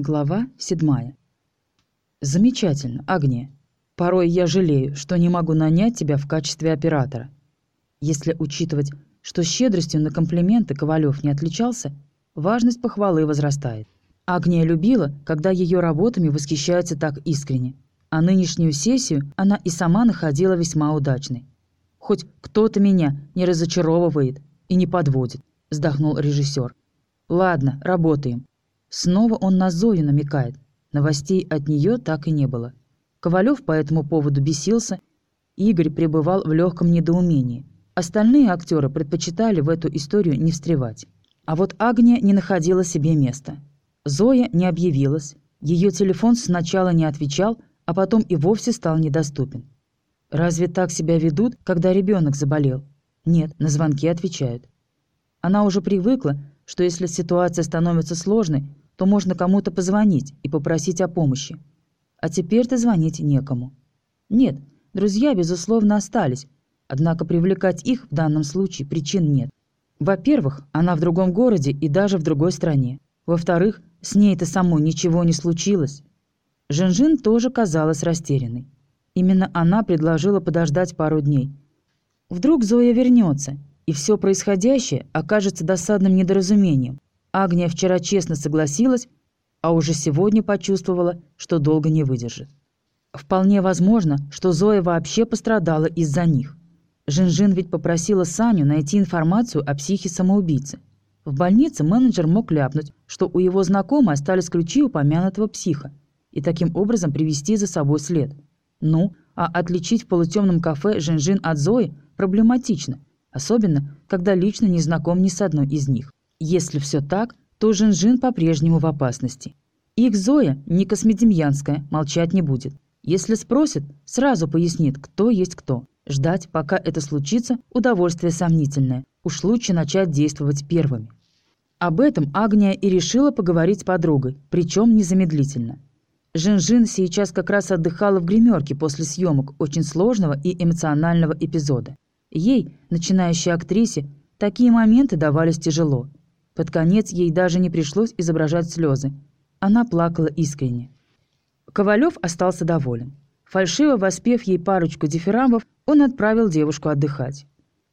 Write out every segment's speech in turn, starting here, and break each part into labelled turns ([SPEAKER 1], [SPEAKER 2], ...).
[SPEAKER 1] Глава седьмая. Замечательно, Агния. Порой я жалею, что не могу нанять тебя в качестве оператора. Если учитывать, что щедростью на комплименты Ковалев не отличался, важность похвалы возрастает. Агния любила, когда ее работами восхищаются так искренне, а нынешнюю сессию она и сама находила весьма удачной. «Хоть кто-то меня не разочаровывает и не подводит», – вздохнул режиссер. «Ладно, работаем. Снова он на Зою намекает. Новостей от нее так и не было. Ковалев по этому поводу бесился. Игорь пребывал в легком недоумении. Остальные актеры предпочитали в эту историю не встревать. А вот Агния не находила себе места. Зоя не объявилась. Ее телефон сначала не отвечал, а потом и вовсе стал недоступен. Разве так себя ведут, когда ребенок заболел? Нет, на звонки отвечают. Она уже привыкла, что если ситуация становится сложной, то можно кому-то позвонить и попросить о помощи. А теперь-то звонить некому. Нет, друзья, безусловно, остались, однако привлекать их в данном случае причин нет. Во-первых, она в другом городе и даже в другой стране. Во-вторых, с ней-то самой ничего не случилось. Жинжин тоже казалась растерянной. Именно она предложила подождать пару дней. Вдруг Зоя вернется, и все происходящее окажется досадным недоразумением, Агния вчера честно согласилась, а уже сегодня почувствовала, что долго не выдержит. Вполне возможно, что Зоя вообще пострадала из-за них. Жинжин ведь попросила Саню найти информацию о психе самоубийцы. В больнице менеджер мог ляпнуть, что у его знакомой остались ключи упомянутого психа, и таким образом привести за собой след. Ну, а отличить в полутемном кафе Жинжин от Зои проблематично, особенно, когда лично не знаком ни с одной из них. Если все так, то Жинжин по-прежнему в опасности. Их Зоя, не космедемьянская, молчать не будет. Если спросит, сразу пояснит, кто есть кто. Ждать, пока это случится, удовольствие сомнительное. Уж лучше начать действовать первыми. Об этом Агния и решила поговорить с подругой, причем незамедлительно. Жин-Жин сейчас как раз отдыхала в гримерке после съемок очень сложного и эмоционального эпизода. Ей, начинающей актрисе, такие моменты давались тяжело – под конец ей даже не пришлось изображать слезы. Она плакала искренне. Ковалев остался доволен. Фальшиво воспев ей парочку дифирамбов, он отправил девушку отдыхать.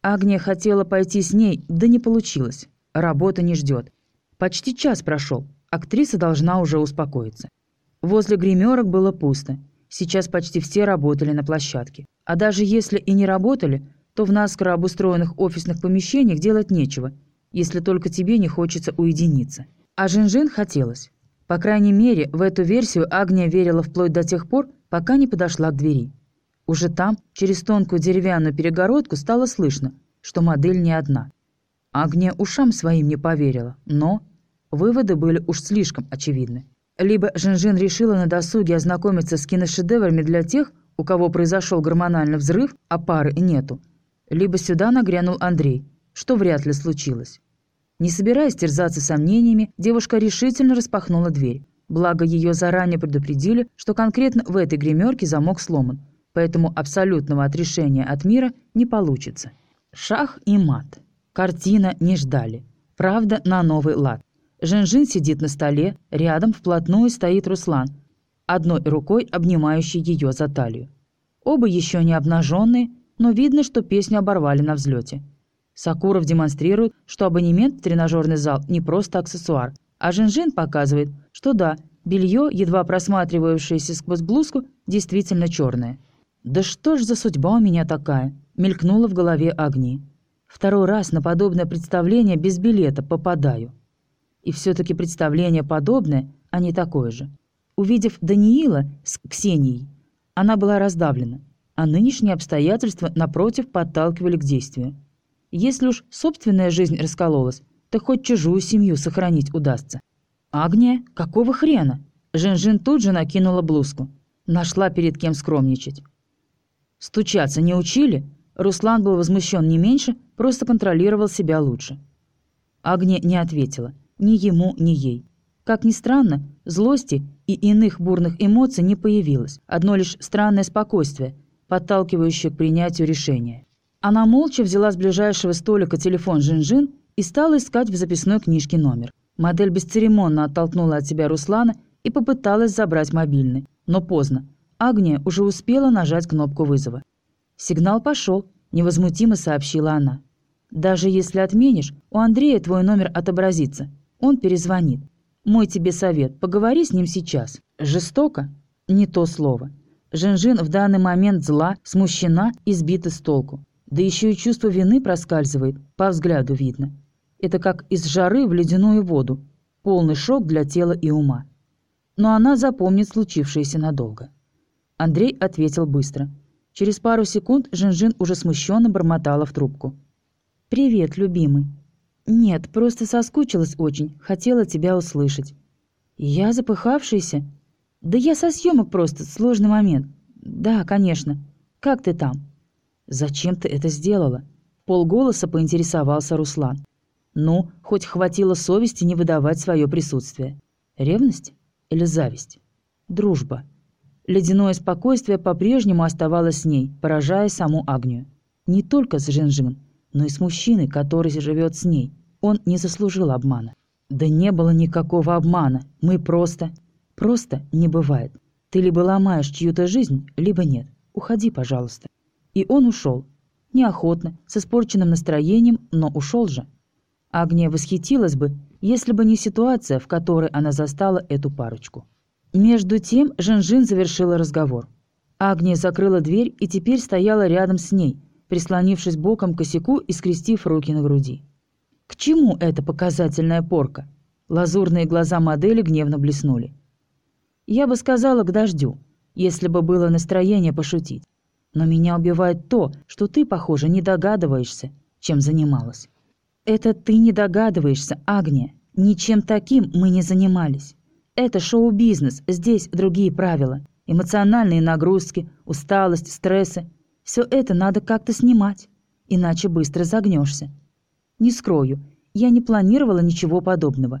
[SPEAKER 1] Агния хотела пойти с ней, да не получилось. Работа не ждет. Почти час прошел. Актриса должна уже успокоиться. Возле гримерок было пусто. Сейчас почти все работали на площадке. А даже если и не работали, то в наскоро обустроенных офисных помещениях делать нечего – если только тебе не хочется уединиться. А Жин-Жин хотелось. По крайней мере, в эту версию Агния верила вплоть до тех пор, пока не подошла к двери. Уже там, через тонкую деревянную перегородку, стало слышно, что модель не одна. Агния ушам своим не поверила, но выводы были уж слишком очевидны. Либо Жин-Жин решила на досуге ознакомиться с киношедеврами для тех, у кого произошел гормональный взрыв, а пары нету, либо сюда нагрянул Андрей, что вряд ли случилось. Не собираясь терзаться сомнениями, девушка решительно распахнула дверь. Благо, ее заранее предупредили, что конкретно в этой гримерке замок сломан, поэтому абсолютного отрешения от мира не получится. Шах и мат. Картина не ждали. Правда, на новый лад. Жин-Жин сидит на столе, рядом вплотную стоит Руслан, одной рукой обнимающий ее за талию. Оба еще не обнаженные, но видно, что песню оборвали на взлете. Сакуров демонстрирует, что абонемент в тренажерный зал не просто аксессуар, а Жинжин показывает, что да, белье, едва просматривающееся сквозь блузку, действительно черное. «Да что ж за судьба у меня такая?» – мелькнула в голове огни. Второй раз на подобное представление без билета попадаю. И все-таки представление подобное, а не такое же. Увидев Даниила с Ксенией, она была раздавлена, а нынешние обстоятельства, напротив, подталкивали к действию. Если уж собственная жизнь раскололась, то хоть чужую семью сохранить удастся. «Агния, какого хрена?» Жин-Жин тут же накинула блузку. Нашла перед кем скромничать. «Стучаться не учили?» Руслан был возмущен не меньше, просто контролировал себя лучше. Агния не ответила. Ни ему, ни ей. Как ни странно, злости и иных бурных эмоций не появилось. Одно лишь странное спокойствие, подталкивающее к принятию решения. Она молча взяла с ближайшего столика телефон Жин-Жин и стала искать в записной книжке номер. Модель бесцеремонно оттолкнула от себя Руслана и попыталась забрать мобильный. Но поздно. Агния уже успела нажать кнопку вызова. «Сигнал пошел», – невозмутимо сообщила она. «Даже если отменишь, у Андрея твой номер отобразится. Он перезвонит. Мой тебе совет – поговори с ним сейчас. Жестоко? Не то слово. Жинжин в данный момент зла, смущена и сбита с толку. Да еще и чувство вины проскальзывает, по взгляду видно. Это как из жары в ледяную воду. Полный шок для тела и ума. Но она запомнит случившееся надолго. Андрей ответил быстро. Через пару секунд Жинжин уже смущенно бормотала в трубку. «Привет, любимый». «Нет, просто соскучилась очень, хотела тебя услышать». «Я запыхавшаяся?» «Да я со съемок просто, сложный момент». «Да, конечно. Как ты там?» «Зачем ты это сделала?» Полголоса поинтересовался Руслан. «Ну, хоть хватило совести не выдавать свое присутствие. Ревность или зависть? Дружба». Ледяное спокойствие по-прежнему оставалось с ней, поражая саму Агнию. Не только с Жинжин, но и с мужчиной, который живет с ней. Он не заслужил обмана. Да не было никакого обмана. Мы просто... Просто не бывает. Ты либо ломаешь чью-то жизнь, либо нет. Уходи, пожалуйста. И он ушел. Неохотно, с испорченным настроением, но ушел же. Агния восхитилась бы, если бы не ситуация, в которой она застала эту парочку. Между тем Жинжин завершила разговор. Агния закрыла дверь и теперь стояла рядом с ней, прислонившись боком к косяку и скрестив руки на груди. К чему эта показательная порка? Лазурные глаза модели гневно блеснули. Я бы сказала к дождю, если бы было настроение пошутить. Но меня убивает то, что ты, похоже, не догадываешься, чем занималась. Это ты не догадываешься, Агния. Ничем таким мы не занимались. Это шоу-бизнес, здесь другие правила. Эмоциональные нагрузки, усталость, стрессы. Все это надо как-то снимать, иначе быстро загнешься. Не скрою, я не планировала ничего подобного.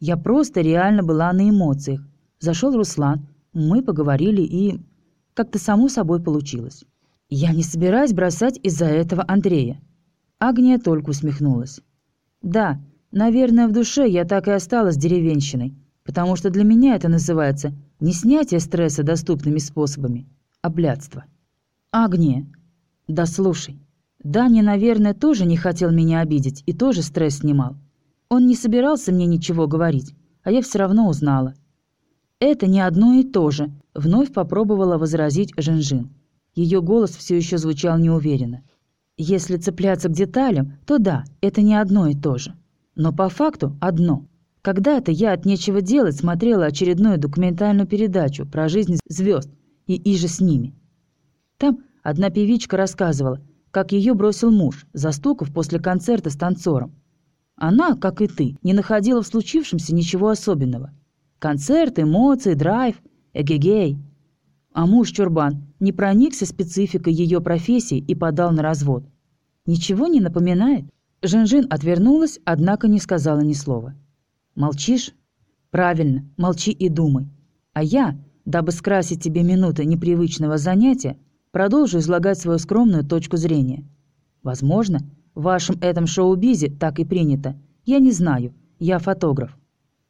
[SPEAKER 1] Я просто реально была на эмоциях. Зашел Руслан, мы поговорили и... Как-то само собой получилось. Я не собираюсь бросать из-за этого Андрея. Агния только усмехнулась. Да, наверное, в душе я так и осталась деревенщиной, потому что для меня это называется не снятие стресса доступными способами, а блядство. Агния. Да слушай. Даня, наверное, тоже не хотел меня обидеть и тоже стресс снимал. Он не собирался мне ничего говорить, а я все равно узнала. Это не одно и то же, вновь попробовала возразить Женжин. Ее голос все еще звучал неуверенно. Если цепляться к деталям, то да, это не одно и то же. Но по факту одно. Когда-то я от нечего делать смотрела очередную документальную передачу про жизнь звезд и иже с ними. Там одна певичка рассказывала, как ее бросил муж, застукав после концерта с танцором. Она, как и ты, не находила в случившемся ничего особенного. Концерт, эмоции, драйв, эгегей. А муж Чурбан не проникся спецификой ее профессии и подал на развод. Ничего не напоминает? Жинжин отвернулась, однако не сказала ни слова. «Молчишь? Правильно, молчи и думай. А я, дабы скрасить тебе минуты непривычного занятия, продолжу излагать свою скромную точку зрения. Возможно, в вашем этом шоу-бизе так и принято. Я не знаю, я фотограф.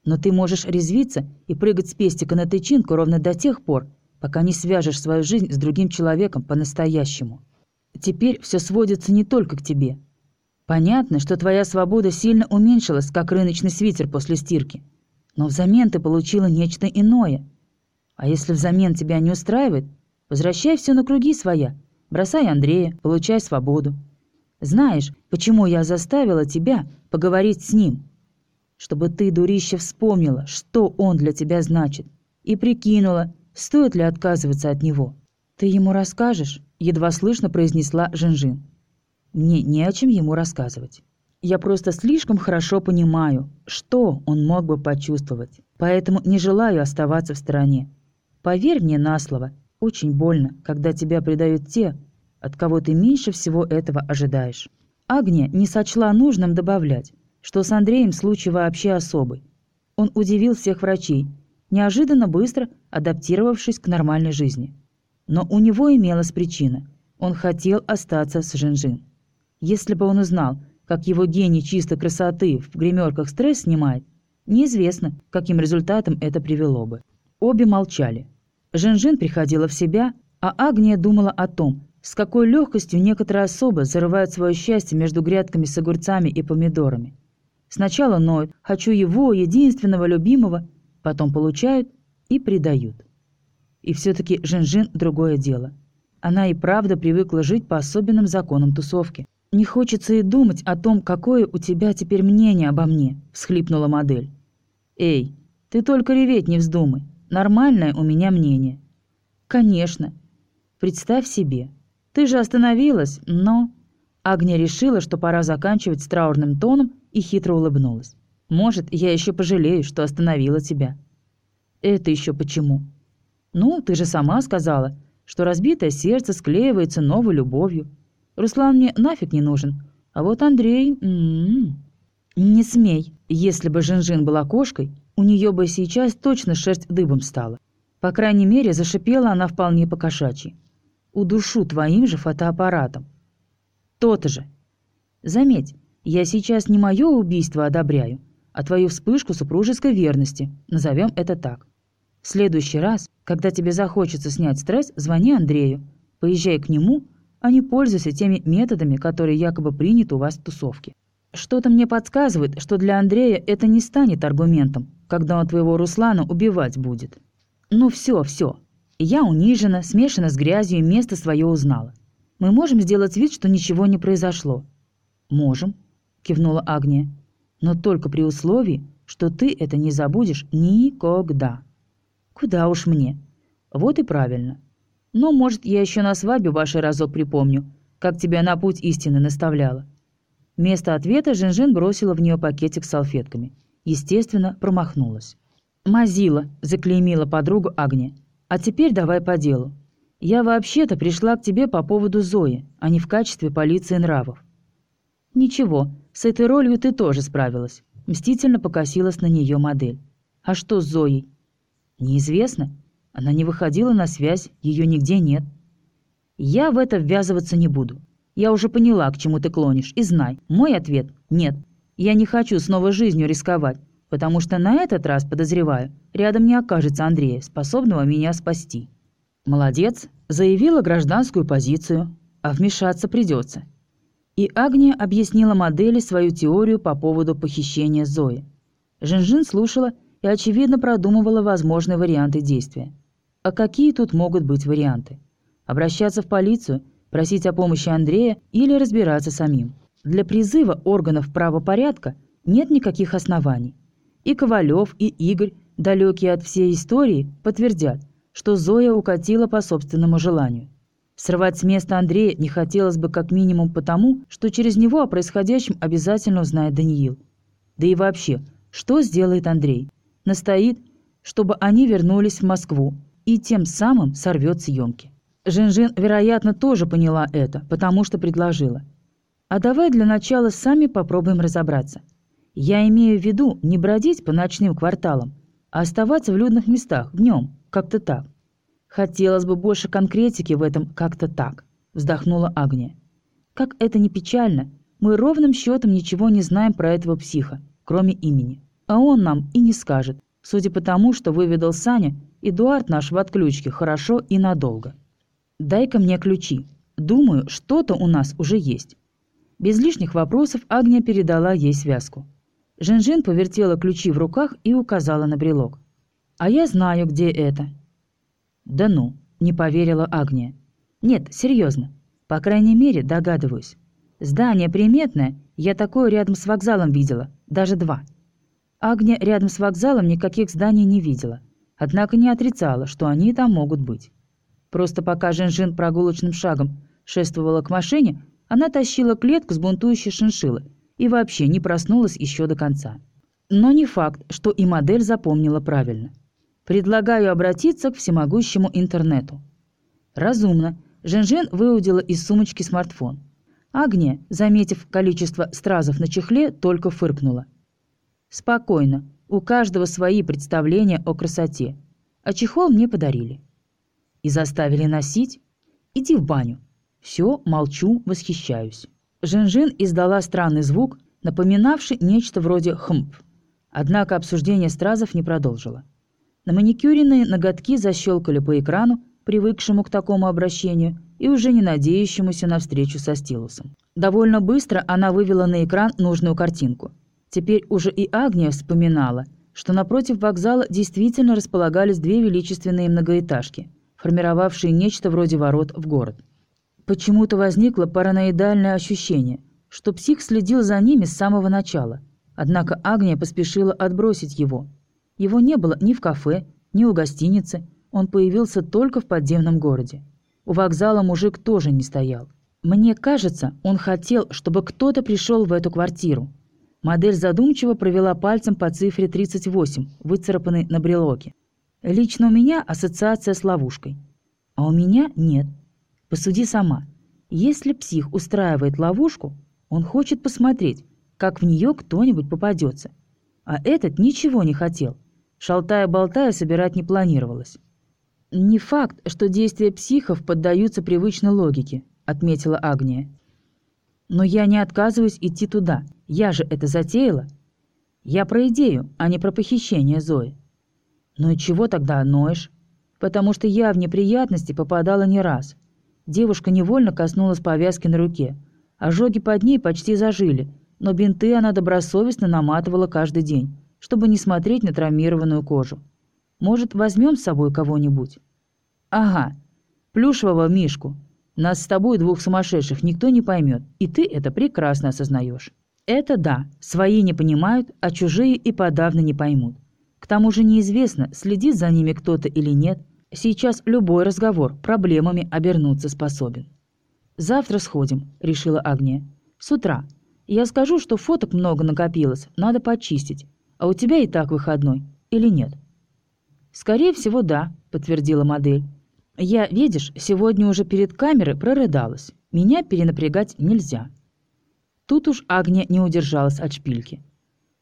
[SPEAKER 1] Но ты можешь резвиться и прыгать с пестика на тычинку ровно до тех пор, пока не свяжешь свою жизнь с другим человеком по-настоящему. Теперь все сводится не только к тебе. Понятно, что твоя свобода сильно уменьшилась, как рыночный свитер после стирки. Но взамен ты получила нечто иное. А если взамен тебя не устраивает, возвращай все на круги своя. Бросай Андрея, получай свободу. Знаешь, почему я заставила тебя поговорить с ним? Чтобы ты, дурище, вспомнила, что он для тебя значит, и прикинула, стоит ли отказываться от него. Ты ему расскажешь?» — едва слышно произнесла Жинжин. «Мне не о чем ему рассказывать. Я просто слишком хорошо понимаю, что он мог бы почувствовать, поэтому не желаю оставаться в стороне. Поверь мне на слово, очень больно, когда тебя предают те, от кого ты меньше всего этого ожидаешь». Агния не сочла нужным добавлять, что с Андреем случай вообще особый. Он удивил всех врачей, неожиданно быстро адаптировавшись к нормальной жизни. Но у него имелась причина. Он хотел остаться с Жинжин. Если бы он узнал, как его гений чистой красоты в гримерках стресс снимает, неизвестно, каким результатом это привело бы. Обе молчали. Жин-Жин приходила в себя, а Агния думала о том, с какой легкостью некоторые особы зарывают свое счастье между грядками с огурцами и помидорами. Сначала ноют «хочу его, единственного, любимого», потом получают и предают. И все-таки Жин-Жин другое дело. Она и правда привыкла жить по особенным законам тусовки. «Не хочется и думать о том, какое у тебя теперь мнение обо мне», — всхлипнула модель. «Эй, ты только реветь не вздумай. Нормальное у меня мнение». «Конечно. Представь себе. Ты же остановилась, но...» Агния решила, что пора заканчивать с траурным тоном и хитро улыбнулась. «Может, я еще пожалею, что остановила тебя». «Это еще почему?» «Ну, ты же сама сказала, что разбитое сердце склеивается новой любовью. Руслан мне нафиг не нужен, а вот Андрей... М -м -м. Не смей. Если бы Жинжин была кошкой, у нее бы сейчас точно шерсть дыбом стала. По крайней мере, зашипела она вполне по-кошачьи. Удушу твоим же фотоаппаратом. То-то же. Заметь, я сейчас не мое убийство одобряю, а твою вспышку супружеской верности, назовем это так. В следующий раз, когда тебе захочется снять стресс, звони Андрею, поезжай к нему, а не пользуйся теми методами, которые якобы приняты у вас в тусовке. Что-то мне подсказывает, что для Андрея это не станет аргументом, когда он твоего Руслана убивать будет. Ну все, все. Я унижена, смешана с грязью и место свое узнала. Мы можем сделать вид, что ничего не произошло. Можем, — кивнула Агния. «Но только при условии, что ты это не забудешь никогда». «Куда уж мне?» «Вот и правильно. Но, может, я еще на свадьбе вашей разок припомню, как тебя на путь истины наставляла». Вместо ответа Жинжин бросила в нее пакетик с салфетками. Естественно, промахнулась. «Мазила», — заклеймила подругу Агния. «А теперь давай по делу. Я вообще-то пришла к тебе по поводу Зои, а не в качестве полиции нравов». «Ничего, с этой ролью ты тоже справилась. Мстительно покосилась на нее модель. А что с Зоей? Неизвестно. Она не выходила на связь, ее нигде нет. Я в это ввязываться не буду. Я уже поняла, к чему ты клонишь, и знай, мой ответ – нет. Я не хочу снова жизнью рисковать, потому что на этот раз, подозреваю, рядом не окажется Андрея, способного меня спасти. Молодец, заявила гражданскую позицию, а вмешаться придется. И Агния объяснила модели свою теорию по поводу похищения Зои. Жинжин слушала и, очевидно, продумывала возможные варианты действия. А какие тут могут быть варианты? Обращаться в полицию, просить о помощи Андрея или разбираться самим? Для призыва органов правопорядка нет никаких оснований. И Ковалев, и Игорь, далекие от всей истории, подтвердят, что Зоя укатила по собственному желанию. Срывать с места Андрея не хотелось бы как минимум потому, что через него о происходящем обязательно узнает Даниил. Да и вообще, что сделает Андрей? Настоит, чтобы они вернулись в Москву и тем самым сорвет съемки. Жин-Жин, вероятно, тоже поняла это, потому что предложила. А давай для начала сами попробуем разобраться. Я имею в виду не бродить по ночным кварталам, а оставаться в людных местах днем, как-то так. «Хотелось бы больше конкретики в этом как-то так», — вздохнула Агния. «Как это не печально, мы ровным счетом ничего не знаем про этого психа, кроме имени. А он нам и не скажет, судя по тому, что выведал Саня, Эдуард наш в отключке хорошо и надолго. Дай-ка мне ключи. Думаю, что-то у нас уже есть». Без лишних вопросов Агния передала ей связку. Жин-Жин повертела ключи в руках и указала на брелок. «А я знаю, где это. «Да ну», — не поверила Агния. «Нет, серьезно. По крайней мере, догадываюсь. Здание приметное, я такое рядом с вокзалом видела, даже два». Агния рядом с вокзалом никаких зданий не видела, однако не отрицала, что они там могут быть. Просто пока Жин-Жин прогулочным шагом шествовала к машине, она тащила клетку с бунтующей шиншиллы и вообще не проснулась еще до конца. Но не факт, что и модель запомнила правильно. Предлагаю обратиться к всемогущему интернету. Разумно. Женжен выудила из сумочки смартфон. Агния, заметив количество стразов на чехле, только фыркнула. Спокойно. У каждого свои представления о красоте. А чехол мне подарили. И заставили носить? Иди в баню. Все, молчу, восхищаюсь. Женжин издала странный звук, напоминавший нечто вроде «хмп». Однако обсуждение стразов не продолжила. На маникюренные ноготки защелкали по экрану, привыкшему к такому обращению и уже не надеющемуся на встречу со стилусом. Довольно быстро она вывела на экран нужную картинку. Теперь уже и Агния вспоминала, что напротив вокзала действительно располагались две величественные многоэтажки, формировавшие нечто вроде ворот в город. Почему-то возникло параноидальное ощущение, что псих следил за ними с самого начала, однако Агния поспешила отбросить его. Его не было ни в кафе, ни у гостиницы, он появился только в подземном городе. У вокзала мужик тоже не стоял. Мне кажется, он хотел, чтобы кто-то пришел в эту квартиру. Модель задумчиво провела пальцем по цифре 38, выцарапанной на брелоке. Лично у меня ассоциация с ловушкой. А у меня нет. Посуди сама. Если псих устраивает ловушку, он хочет посмотреть, как в нее кто-нибудь попадется. А этот ничего не хотел. Шалтая-болтая собирать не планировалось. «Не факт, что действия психов поддаются привычной логике», — отметила Агния. «Но я не отказываюсь идти туда. Я же это затеяла. Я про идею, а не про похищение Зои». «Ну и чего тогда ноешь?» «Потому что я в неприятности попадала не раз». Девушка невольно коснулась повязки на руке. Ожоги под ней почти зажили, но бинты она добросовестно наматывала каждый день, чтобы не смотреть на травмированную кожу. Может, возьмем с собой кого-нибудь?» «Ага, плюшевого Мишку. Нас с тобой, двух сумасшедших, никто не поймет, и ты это прекрасно осознаешь. Это да, свои не понимают, а чужие и подавно не поймут. К тому же неизвестно, следит за ними кто-то или нет. Сейчас любой разговор проблемами обернуться способен. «Завтра сходим», — решила Агния. «С утра. Я скажу, что фоток много накопилось, надо почистить. А у тебя и так выходной. Или нет?» «Скорее всего, да», — подтвердила модель. «Я, видишь, сегодня уже перед камерой прорыдалась. Меня перенапрягать нельзя». Тут уж Агния не удержалась от шпильки.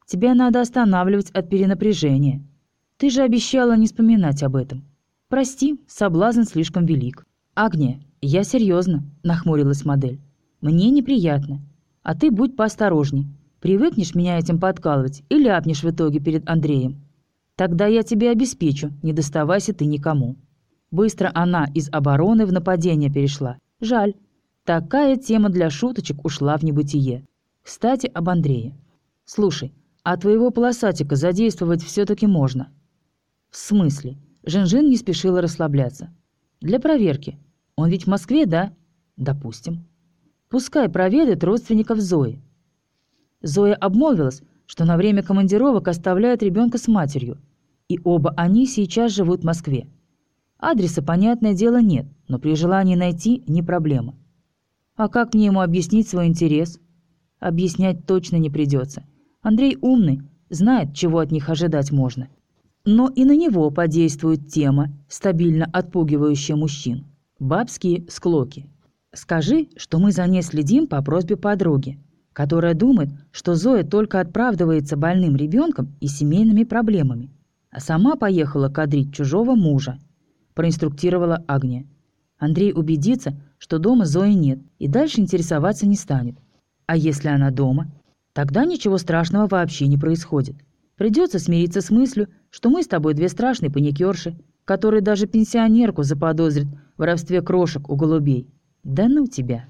[SPEAKER 1] «Тебя надо останавливать от перенапряжения. Ты же обещала не вспоминать об этом. Прости, соблазн слишком велик». «Агния, я серьезно», — нахмурилась модель. «Мне неприятно. А ты будь поосторожней. Привыкнешь меня этим подкалывать и ляпнешь в итоге перед Андреем. Тогда я тебе обеспечу, не доставайся ты никому». Быстро она из обороны в нападение перешла. Жаль. Такая тема для шуточек ушла в небытие. Кстати, об Андрее. Слушай, а твоего полосатика задействовать все-таки можно? В смысле? Жинжин не спешила расслабляться. Для проверки. Он ведь в Москве, да? Допустим. Пускай проведает родственников Зои. Зоя обмолвилась, что на время командировок оставляет ребенка с матерью – и оба они сейчас живут в Москве. Адреса, понятное дело, нет, но при желании найти не проблема. А как мне ему объяснить свой интерес? Объяснять точно не придется. Андрей умный, знает, чего от них ожидать можно. Но и на него подействует тема, стабильно отпугивающая мужчин. Бабские склоки. Скажи, что мы за ней следим по просьбе подруги, которая думает, что Зоя только отправдывается больным ребенком и семейными проблемами а сама поехала кадрить чужого мужа», – проинструктировала Агния. Андрей убедится, что дома Зои нет, и дальше интересоваться не станет. А если она дома? Тогда ничего страшного вообще не происходит. Придется смириться с мыслью, что мы с тобой две страшные паникерши, которые даже пенсионерку заподозрят в воровстве крошек у голубей. Да ну тебя!»